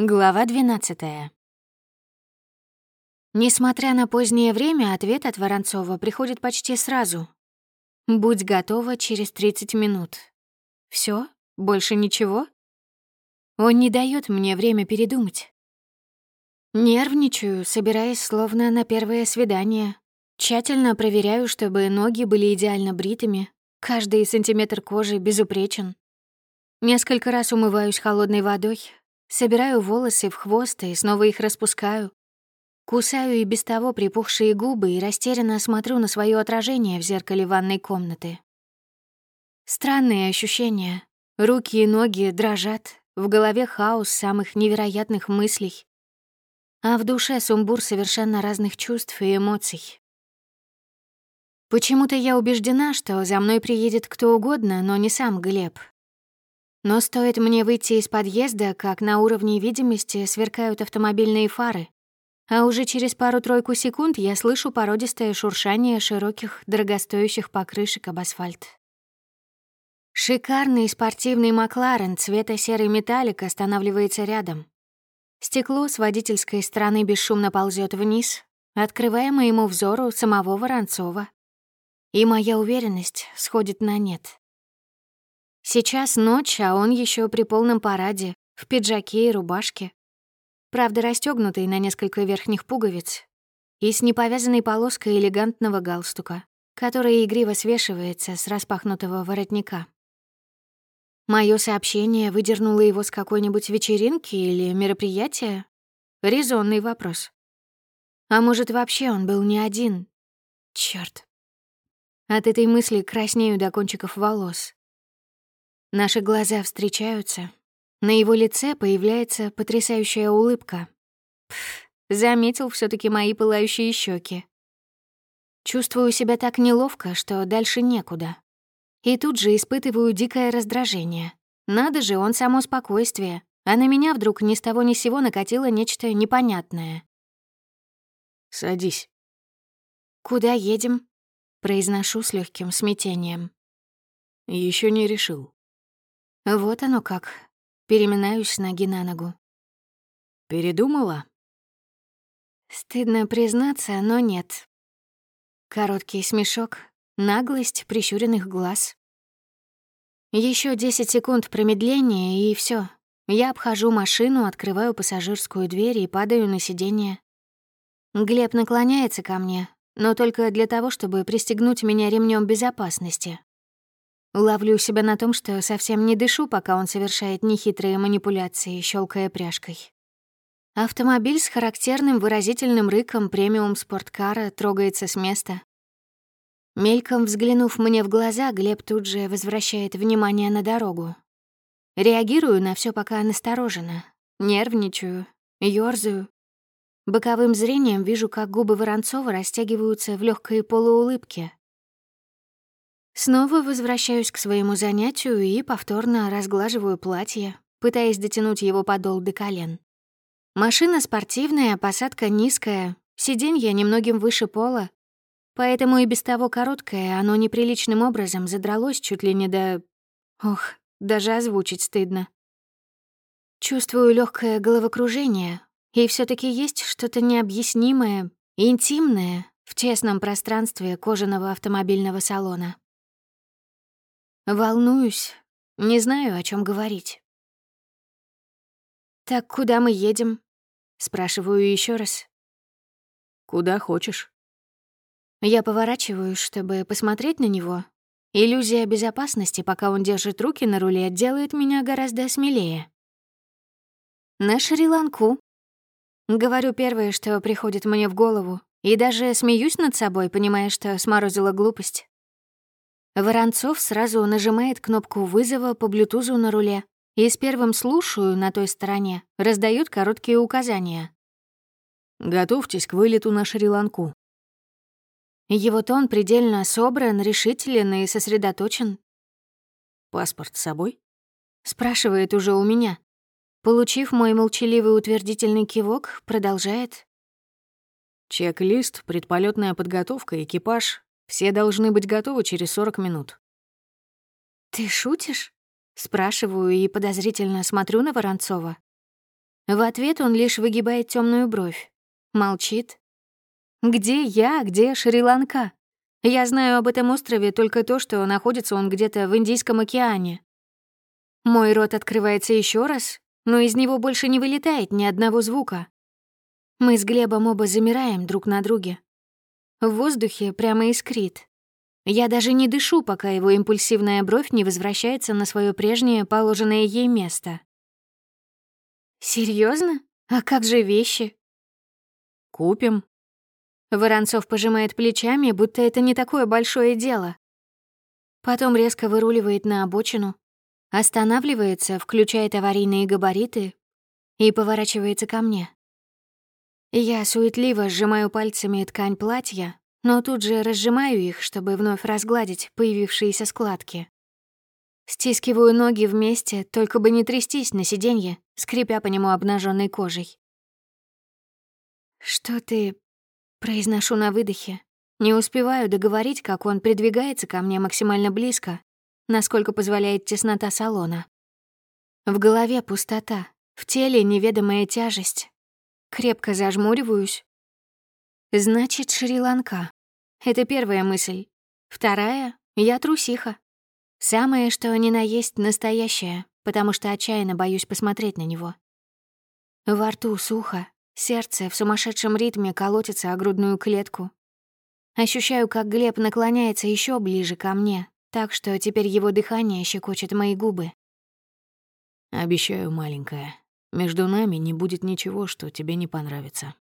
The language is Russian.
Глава 12. Несмотря на позднее время, ответ от Воронцова приходит почти сразу. «Будь готова через 30 минут». Все? Больше ничего? Он не дает мне время передумать. Нервничаю, собираясь словно на первое свидание. Тщательно проверяю, чтобы ноги были идеально бритыми, каждый сантиметр кожи безупречен. Несколько раз умываюсь холодной водой, Собираю волосы в хвост и снова их распускаю. Кусаю и без того припухшие губы и растерянно смотрю на свое отражение в зеркале ванной комнаты. Странные ощущения. Руки и ноги дрожат, в голове хаос самых невероятных мыслей. А в душе сумбур совершенно разных чувств и эмоций. Почему-то я убеждена, что за мной приедет кто угодно, но не сам Глеб, но стоит мне выйти из подъезда, как на уровне видимости сверкают автомобильные фары, а уже через пару-тройку секунд я слышу породистое шуршание широких, дорогостоящих покрышек об асфальт. Шикарный спортивный Макларен цвета серый металлик останавливается рядом. Стекло с водительской стороны бесшумно ползет вниз, открывая моему взору самого Воронцова. И моя уверенность сходит на нет. Сейчас ночь, а он еще при полном параде, в пиджаке и рубашке. Правда, расстёгнутый на несколько верхних пуговиц и с неповязанной полоской элегантного галстука, которая игриво свешивается с распахнутого воротника. Моё сообщение выдернуло его с какой-нибудь вечеринки или мероприятия? Резонный вопрос. А может, вообще он был не один? Чёрт. От этой мысли краснею до кончиков волос. Наши глаза встречаются. На его лице появляется потрясающая улыбка. Пф, заметил все таки мои пылающие щеки. Чувствую себя так неловко, что дальше некуда. И тут же испытываю дикое раздражение. Надо же, он само спокойствие, а на меня вдруг ни с того ни с сего накатило нечто непонятное. «Садись». «Куда едем?» — произношу с легким смятением. Еще не решил. Вот оно как. Переминаюсь ноги на ногу. Передумала? Стыдно признаться, но нет. Короткий смешок, наглость прищуренных глаз. Еще 10 секунд промедления, и все. Я обхожу машину, открываю пассажирскую дверь и падаю на сиденье. Глеб наклоняется ко мне, но только для того, чтобы пристегнуть меня ремнем безопасности. Ловлю себя на том, что совсем не дышу, пока он совершает нехитрые манипуляции, щелкая пряжкой. Автомобиль с характерным выразительным рыком премиум спорткара трогается с места. Мельком взглянув мне в глаза, Глеб тут же возвращает внимание на дорогу. Реагирую на все пока настороженно. Нервничаю, ёрзаю. Боковым зрением вижу, как губы Воронцова растягиваются в легкой полуулыбке, Снова возвращаюсь к своему занятию и повторно разглаживаю платье, пытаясь дотянуть его подол до колен. Машина спортивная, посадка низкая, сиденье немногим выше пола, поэтому и без того короткое оно неприличным образом задралось чуть ли не до... Ох, даже озвучить стыдно. Чувствую легкое головокружение, и все таки есть что-то необъяснимое, интимное в тесном пространстве кожаного автомобильного салона. Волнуюсь, не знаю, о чем говорить. «Так куда мы едем?» — спрашиваю еще раз. «Куда хочешь». Я поворачиваюсь, чтобы посмотреть на него. Иллюзия безопасности, пока он держит руки на руле, делает меня гораздо смелее. «На Шри-Ланку», — говорю первое, что приходит мне в голову, и даже смеюсь над собой, понимая, что сморозила глупость. Воронцов сразу нажимает кнопку вызова по блютузу на руле и с первым «слушаю» на той стороне раздают короткие указания. «Готовьтесь к вылету на Шри-Ланку». Его тон предельно собран, решителен и сосредоточен. «Паспорт с собой?» — спрашивает уже у меня. Получив мой молчаливый утвердительный кивок, продолжает. «Чек-лист, предполетная подготовка, экипаж, все должны быть готовы через 40 минут. «Ты шутишь?» — спрашиваю и подозрительно смотрю на Воронцова. В ответ он лишь выгибает темную бровь. Молчит. Где я, где Шри-Ланка? Я знаю об этом острове только то, что находится он где-то в Индийском океане. Мой рот открывается еще раз, но из него больше не вылетает ни одного звука. Мы с Глебом оба замираем друг на друге. В воздухе прямо искрит. Я даже не дышу, пока его импульсивная бровь не возвращается на свое прежнее положенное ей место. Серьезно? А как же вещи? Купим. Воронцов пожимает плечами, будто это не такое большое дело. Потом резко выруливает на обочину, останавливается, включает аварийные габариты и поворачивается ко мне. Я суетливо сжимаю пальцами ткань платья, но тут же разжимаю их, чтобы вновь разгладить появившиеся складки. Стискиваю ноги вместе, только бы не трястись на сиденье, скрипя по нему обнаженной кожей. «Что ты...» — произношу на выдохе. Не успеваю договорить, как он придвигается ко мне максимально близко, насколько позволяет теснота салона. В голове пустота, в теле неведомая тяжесть. Крепко зажмуриваюсь. Значит, Шри-Ланка. Это первая мысль. Вторая — я трусиха. Самое, что ни на есть настоящее, потому что отчаянно боюсь посмотреть на него. Во рту сухо, сердце в сумасшедшем ритме колотится о грудную клетку. Ощущаю, как Глеб наклоняется еще ближе ко мне, так что теперь его дыхание щекочет мои губы. «Обещаю, маленькая, между нами не будет ничего, что тебе не понравится».